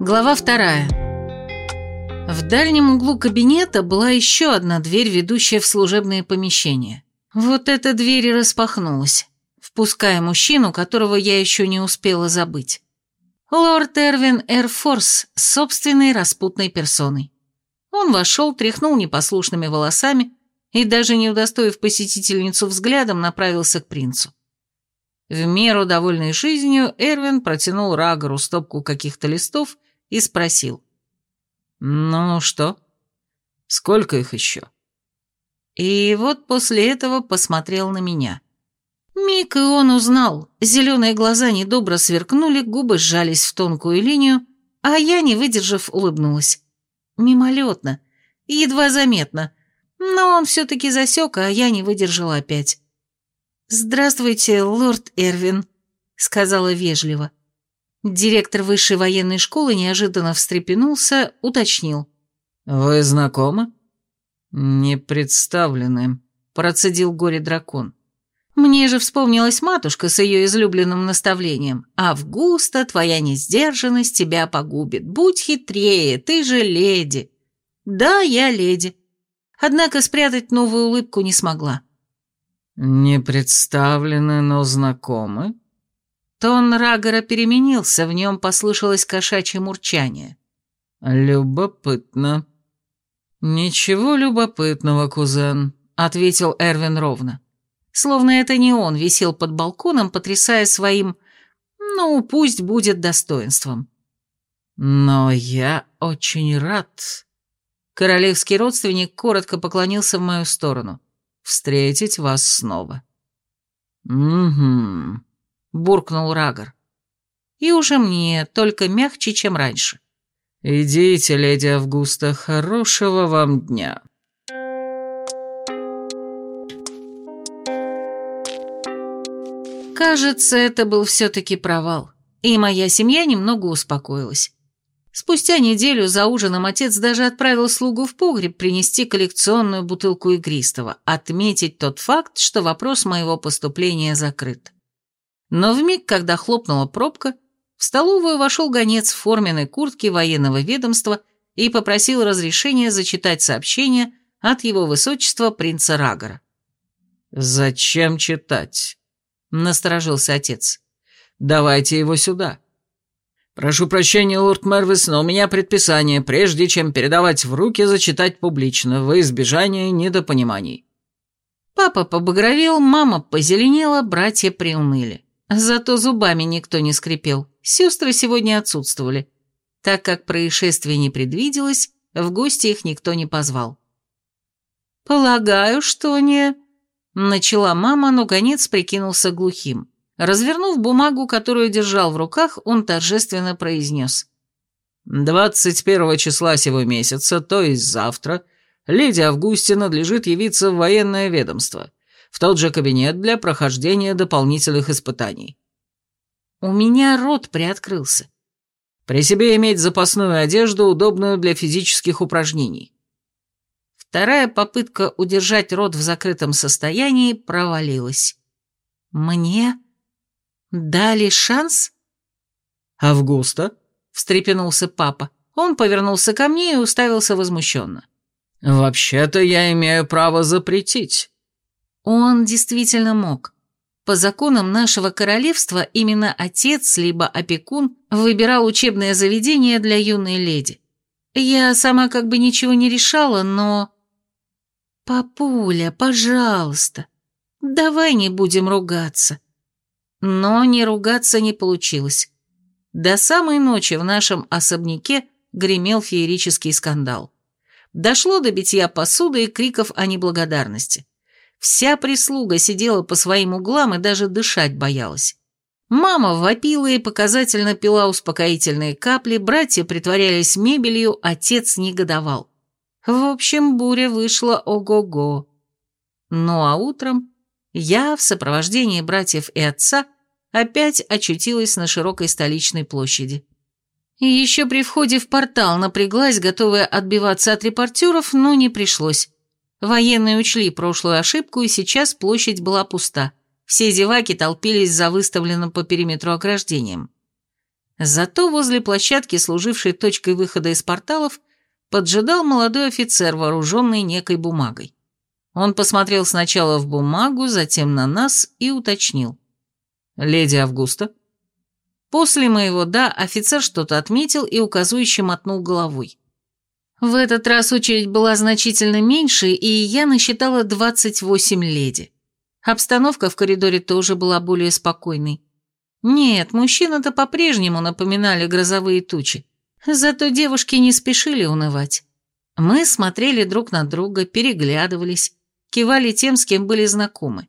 Глава вторая. В дальнем углу кабинета была еще одна дверь, ведущая в служебные помещения. Вот эта дверь и распахнулась, впуская мужчину, которого я еще не успела забыть. Лорд Эрвин Эрфорс с собственной распутной персоной. Он вошел, тряхнул непослушными волосами и, даже не удостоив посетительницу взглядом, направился к принцу. В меру довольной жизнью Эрвин протянул Рагору стопку каких-то листов и спросил. «Ну что? Сколько их еще?» И вот после этого посмотрел на меня. Миг и он узнал. Зеленые глаза недобро сверкнули, губы сжались в тонкую линию, а я, не выдержав, улыбнулась. Мимолетно, едва заметно, но он все-таки засек, а я не выдержала опять. «Здравствуйте, лорд Эрвин», — сказала вежливо. Директор высшей военной школы неожиданно встрепенулся, уточнил. «Вы знакомы?» «Не представлены», — процедил горе-дракон. «Мне же вспомнилась матушка с ее излюбленным наставлением. «Августа, твоя несдержанность тебя погубит. Будь хитрее, ты же леди». «Да, я леди». Однако спрятать новую улыбку не смогла. «Не представлены, но знакомы?» Тон Рагора переменился, в нем послышалось кошачье мурчание. «Любопытно». «Ничего любопытного, кузен», — ответил Эрвин ровно. Словно это не он висел под балконом, потрясая своим, ну, пусть будет достоинством. «Но я очень рад». Королевский родственник коротко поклонился в мою сторону встретить вас снова». «Угу», — буркнул Рагор. «И уже мне, только мягче, чем раньше». «Идите, леди Августа, хорошего вам дня». Кажется, это был все-таки провал, и моя семья немного успокоилась. Спустя неделю за ужином отец даже отправил слугу в погреб принести коллекционную бутылку игристого, отметить тот факт, что вопрос моего поступления закрыт. Но в миг, когда хлопнула пробка, в столовую вошел гонец в форменной куртке военного ведомства и попросил разрешения зачитать сообщение от его высочества принца Рагора. «Зачем читать?» — насторожился отец. «Давайте его сюда». «Прошу прощения, лорд Мервис, но у меня предписание, прежде чем передавать в руки, зачитать публично, во избежание недопониманий». Папа побагровел, мама позеленела, братья приуныли. Зато зубами никто не скрипел, сестры сегодня отсутствовали. Так как происшествие не предвиделось, в гости их никто не позвал. «Полагаю, что не...» Начала мама, но гонец прикинулся глухим. Развернув бумагу, которую держал в руках, он торжественно произнес. «21 числа сего месяца, то есть завтра, леди Августе надлежит явиться в военное ведомство, в тот же кабинет для прохождения дополнительных испытаний». У меня рот приоткрылся. При себе иметь запасную одежду, удобную для физических упражнений. Вторая попытка удержать рот в закрытом состоянии провалилась. «Мне?» «Дали шанс?» «Августа?» — встрепенулся папа. Он повернулся ко мне и уставился возмущенно. «Вообще-то я имею право запретить». Он действительно мог. По законам нашего королевства именно отец либо опекун выбирал учебное заведение для юной леди. Я сама как бы ничего не решала, но... «Папуля, пожалуйста, давай не будем ругаться», но не ругаться не получилось. До самой ночи в нашем особняке гремел феерический скандал. Дошло до битья посуды и криков о неблагодарности. Вся прислуга сидела по своим углам и даже дышать боялась. Мама вопила и показательно пила успокоительные капли, братья притворялись мебелью, отец негодовал. В общем, буря вышла ого-го. Ну а утром я в сопровождении братьев и отца опять очутилась на широкой столичной площади. И еще при входе в портал напряглась, готовая отбиваться от репортеров, но не пришлось. Военные учли прошлую ошибку, и сейчас площадь была пуста. Все зеваки толпились за выставленным по периметру ограждением. Зато возле площадки, служившей точкой выхода из порталов, поджидал молодой офицер, вооруженный некой бумагой. Он посмотрел сначала в бумагу, затем на нас и уточнил. «Леди Августа?» После моего «да» офицер что-то отметил и указующе мотнул головой. В этот раз очередь была значительно меньше, и я насчитала 28 леди. Обстановка в коридоре тоже была более спокойной. Нет, мужчины-то по-прежнему напоминали грозовые тучи. Зато девушки не спешили унывать. Мы смотрели друг на друга, переглядывались, кивали тем, с кем были знакомы.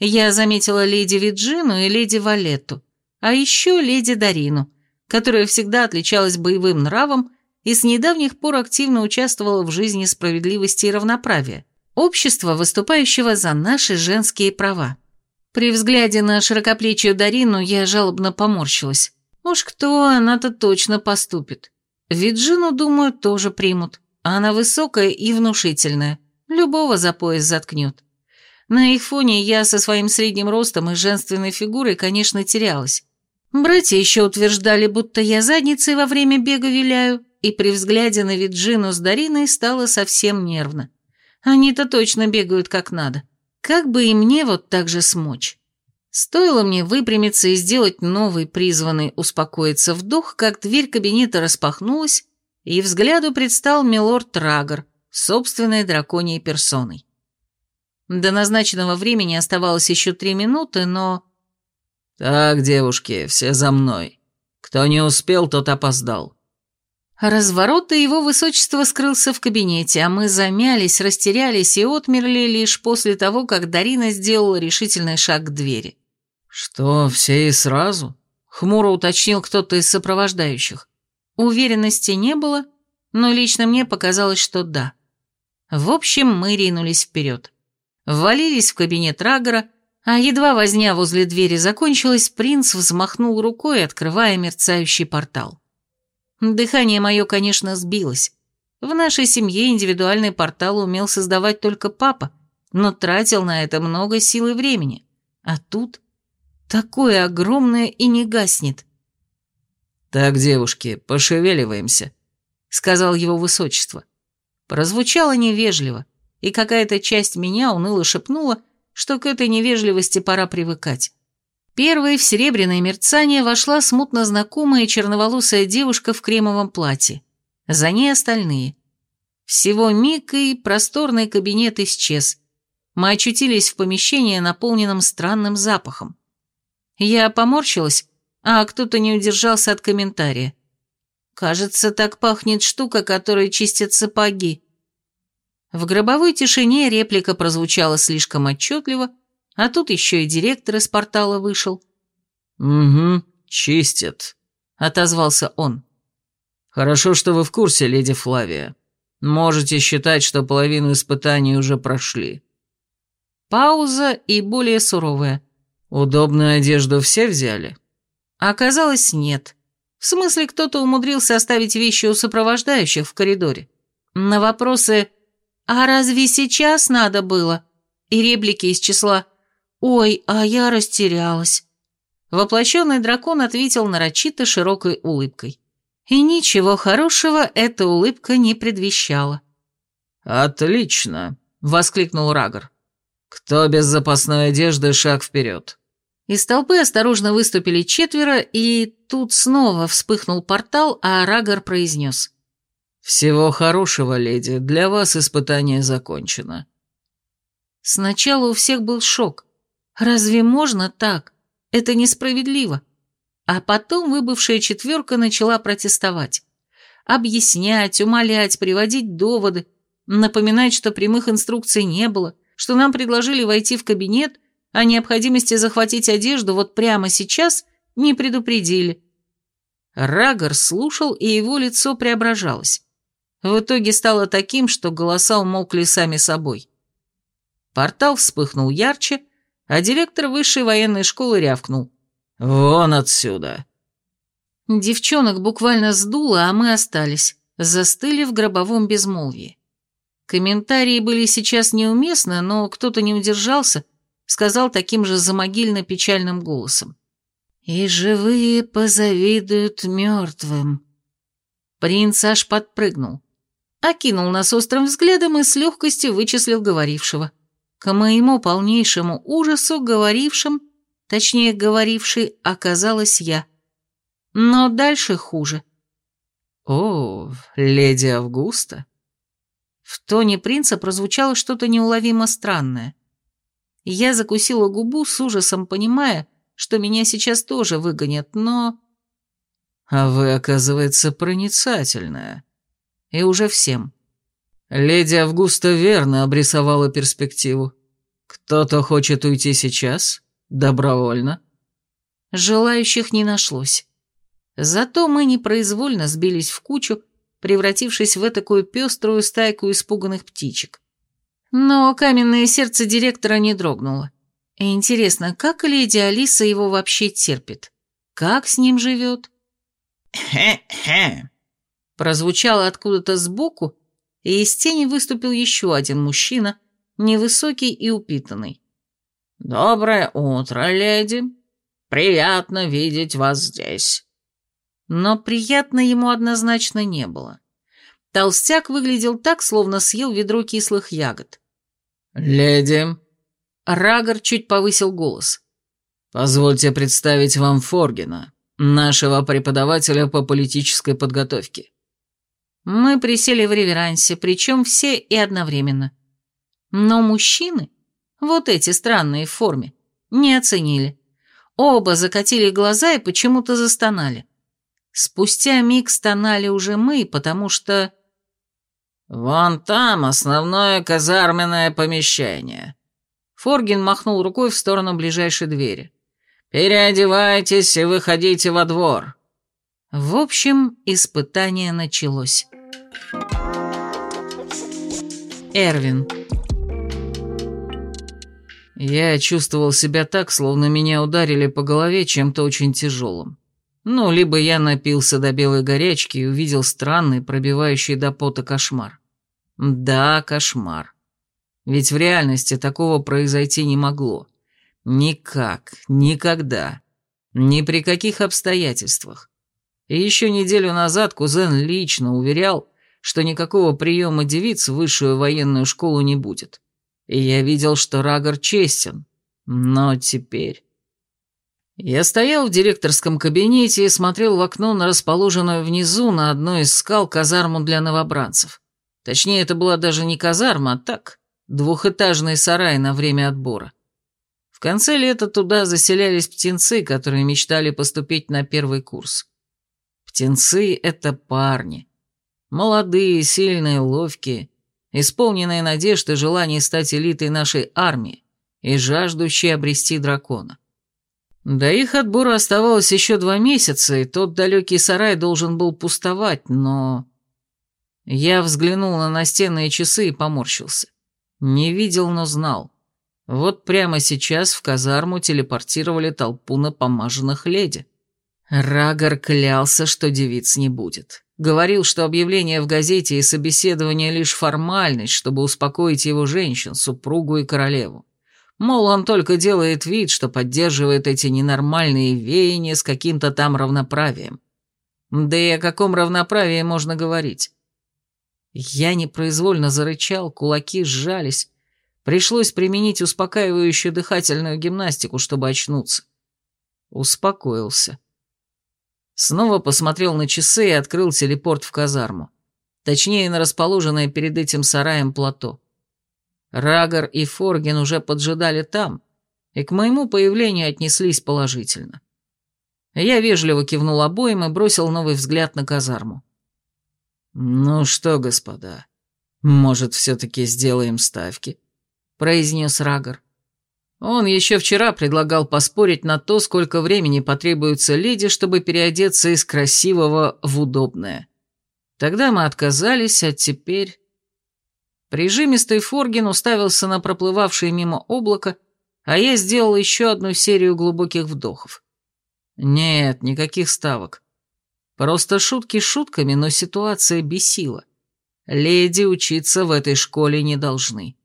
Я заметила леди Виджину и леди Валетту, а еще леди Дарину, которая всегда отличалась боевым нравом и с недавних пор активно участвовала в жизни справедливости и равноправия, общества, выступающего за наши женские права. При взгляде на широкоплечью Дарину я жалобно поморщилась. Уж кто, она-то точно поступит. Виджину, думаю, тоже примут. Она высокая и внушительная. Любого за пояс заткнет. На их фоне я со своим средним ростом и женственной фигурой, конечно, терялась. Братья еще утверждали, будто я задницей во время бега виляю, и при взгляде на Виджину с Дариной стало совсем нервно. Они-то точно бегают как надо. Как бы и мне вот так же смочь? Стоило мне выпрямиться и сделать новый призванный успокоиться вдох, как дверь кабинета распахнулась, и взгляду предстал милорд Трагор, собственной драконьей персоной. До назначенного времени оставалось еще три минуты, но... «Так, девушки, все за мной. Кто не успел, тот опоздал». Разворот и его высочество скрылся в кабинете, а мы замялись, растерялись и отмерли лишь после того, как Дарина сделала решительный шаг к двери. «Что, все и сразу?» — хмуро уточнил кто-то из сопровождающих. Уверенности не было, но лично мне показалось, что да. В общем, мы ринулись вперед. Ввалились в кабинет Рагора, а едва возня возле двери закончилась, принц взмахнул рукой, открывая мерцающий портал. Дыхание мое, конечно, сбилось. В нашей семье индивидуальный портал умел создавать только папа, но тратил на это много сил и времени. А тут такое огромное и не гаснет. «Так, девушки, пошевеливаемся», — сказал его высочество. Прозвучало невежливо, и какая-то часть меня уныло шепнула, что к этой невежливости пора привыкать. Первой в серебряное мерцание вошла смутно знакомая черноволосая девушка в кремовом платье. За ней остальные. Всего миг и просторный кабинет исчез. Мы очутились в помещении, наполненном странным запахом. Я поморщилась, а кто-то не удержался от комментария. «Кажется, так пахнет штука, которой чистят сапоги». В гробовой тишине реплика прозвучала слишком отчетливо, а тут еще и директор из портала вышел. «Угу, чистят», — отозвался он. «Хорошо, что вы в курсе, леди Флавия. Можете считать, что половину испытаний уже прошли». Пауза и более суровая. «Удобную одежду все взяли?» Оказалось, нет. В смысле, кто-то умудрился оставить вещи у сопровождающих в коридоре. На вопросы «А разве сейчас надо было?» и реплики из числа «Ой, а я растерялась». Воплощенный дракон ответил нарочито широкой улыбкой. И ничего хорошего эта улыбка не предвещала. «Отлично!» — воскликнул Рагор. «Кто без запасной одежды, шаг вперед!» Из толпы осторожно выступили четверо, и тут снова вспыхнул портал, а Рагор произнес. «Всего хорошего, леди, для вас испытание закончено». Сначала у всех был шок. Разве можно так? Это несправедливо. А потом выбывшая четверка начала протестовать. Объяснять, умолять, приводить доводы, напоминать, что прямых инструкций не было, что нам предложили войти в кабинет, а необходимости захватить одежду вот прямо сейчас не предупредили. Рагор слушал, и его лицо преображалось. В итоге стало таким, что голоса умолкли сами собой. Портал вспыхнул ярче, а директор высшей военной школы рявкнул. «Вон отсюда!» Девчонок буквально сдуло, а мы остались, застыли в гробовом безмолвии. Комментарии были сейчас неуместны, но кто-то не удержался, сказал таким же замогильно-печальным голосом. И живые позавидуют мертвым. Принц аж подпрыгнул. Окинул нас острым взглядом и с легкостью вычислил говорившего. К моему полнейшему ужасу говорившим, точнее говорившей, оказалась я. Но дальше хуже. «О, леди Августа!» В тоне принца прозвучало что-то неуловимо странное. Я закусила губу с ужасом, понимая, что меня сейчас тоже выгонят, но... А вы, оказывается, проницательная. И уже всем. Леди Августа верно обрисовала перспективу. Кто-то хочет уйти сейчас? Добровольно? Желающих не нашлось. Зато мы непроизвольно сбились в кучу, превратившись в такую пеструю стайку испуганных птичек. Но каменное сердце директора не дрогнуло. И интересно, как леди Алиса его вообще терпит? Как с ним живет? «Хе-хе», прозвучало откуда-то сбоку, и из тени выступил еще один мужчина, невысокий и упитанный. «Доброе утро, леди. Приятно видеть вас здесь». Но приятно ему однозначно не было. Толстяк выглядел так, словно съел ведро кислых ягод. «Леди...» Рагор чуть повысил голос. «Позвольте представить вам Форгина, нашего преподавателя по политической подготовке». Мы присели в реверансе, причем все и одновременно. Но мужчины, вот эти странные в форме, не оценили. Оба закатили глаза и почему-то застонали. Спустя миг стонали уже мы, потому что... «Вон там основное казарменное помещение». Форгин махнул рукой в сторону ближайшей двери. «Переодевайтесь и выходите во двор». В общем, испытание началось. Эрвин Я чувствовал себя так, словно меня ударили по голове чем-то очень тяжелым. Ну, либо я напился до белой горячки и увидел странный, пробивающий до пота кошмар. Да, кошмар. Ведь в реальности такого произойти не могло. Никак, никогда, ни при каких обстоятельствах. И еще неделю назад кузен лично уверял, что никакого приема девиц в высшую военную школу не будет. И я видел, что Рагор честен. Но теперь... Я стоял в директорском кабинете и смотрел в окно на расположенную внизу на одной из скал казарму для новобранцев. Точнее, это была даже не казарма, а так, двухэтажный сарай на время отбора. В конце лета туда заселялись птенцы, которые мечтали поступить на первый курс. Птенцы — это парни. Молодые, сильные, ловкие, исполненные надежд и желаний стать элитой нашей армии и жаждущие обрести дракона. До их отбора оставалось еще два месяца, и тот далекий сарай должен был пустовать, но... Я взглянул на настенные часы и поморщился. Не видел, но знал. Вот прямо сейчас в казарму телепортировали толпу напомаженных леди. Рагор клялся, что девиц не будет. Говорил, что объявление в газете и собеседование лишь формальность, чтобы успокоить его женщин, супругу и королеву. Мол, он только делает вид, что поддерживает эти ненормальные веяния с каким-то там равноправием. Да и о каком равноправии можно говорить? Я непроизвольно зарычал, кулаки сжались. Пришлось применить успокаивающую дыхательную гимнастику, чтобы очнуться. Успокоился. Снова посмотрел на часы и открыл телепорт в казарму. Точнее, на расположенное перед этим сараем плато. Рагор и Форген уже поджидали там, и к моему появлению отнеслись положительно. Я вежливо кивнул обоим и бросил новый взгляд на казарму. «Ну что, господа, может, все-таки сделаем ставки?» — произнес Рагор. Он еще вчера предлагал поспорить на то, сколько времени потребуется леди, чтобы переодеться из красивого в удобное. Тогда мы отказались, а теперь... Прижимистый Форгин уставился на проплывавшее мимо облако, а я сделал еще одну серию глубоких вдохов. Нет, никаких ставок. Просто шутки шутками, но ситуация бесила. Леди учиться в этой школе не должны.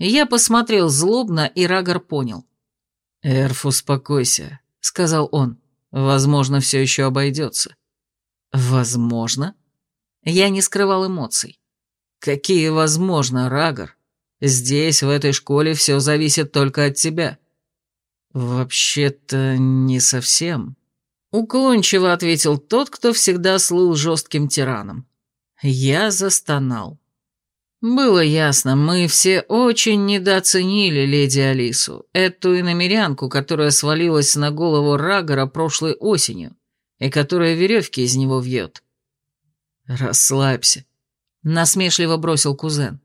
Я посмотрел злобно, и Рагор понял. «Эрф, успокойся. — сказал он. «Возможно, все еще обойдется». «Возможно?» Я не скрывал эмоций. «Какие возможно, Рагор? Здесь, в этой школе, все зависит только от тебя». «Вообще-то не совсем», — уклончиво ответил тот, кто всегда слыл жестким тираном. Я застонал. Было ясно, мы все очень недооценили леди Алису, эту иномерянку, которая свалилась на голову Рагора прошлой осенью и которая веревки из него вьет. «Расслабься», — насмешливо бросил кузен.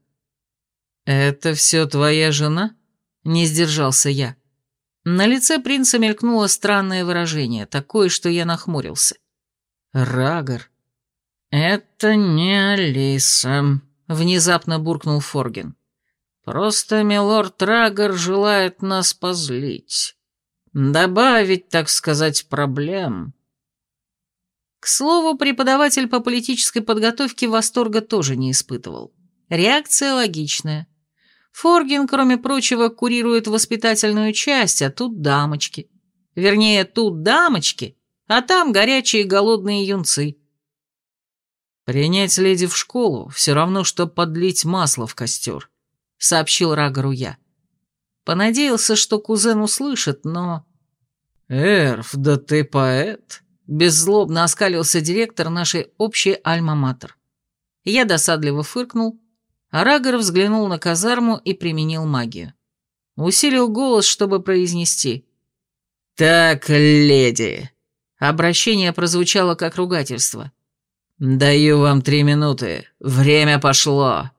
«Это все твоя жена?» — не сдержался я. На лице принца мелькнуло странное выражение, такое, что я нахмурился. «Рагор». «Это не Алиса», внезапно буркнул Форген. Просто милорд Рагор желает нас позлить. Добавить, так сказать, проблем. К слову, преподаватель по политической подготовке восторга тоже не испытывал. Реакция логичная. Форген, кроме прочего, курирует воспитательную часть, а тут дамочки. Вернее, тут дамочки, а там горячие голодные юнцы. «Принять леди в школу все равно, что подлить масло в костер», — сообщил Рагору я. Понадеялся, что кузен услышит, но... «Эрф, да ты поэт!» — беззлобно оскалился директор нашей общей альма-матер. Я досадливо фыркнул, а Рагор взглянул на казарму и применил магию. Усилил голос, чтобы произнести. «Так, леди!» Обращение прозвучало как ругательство. «Даю вам три минуты. Время пошло».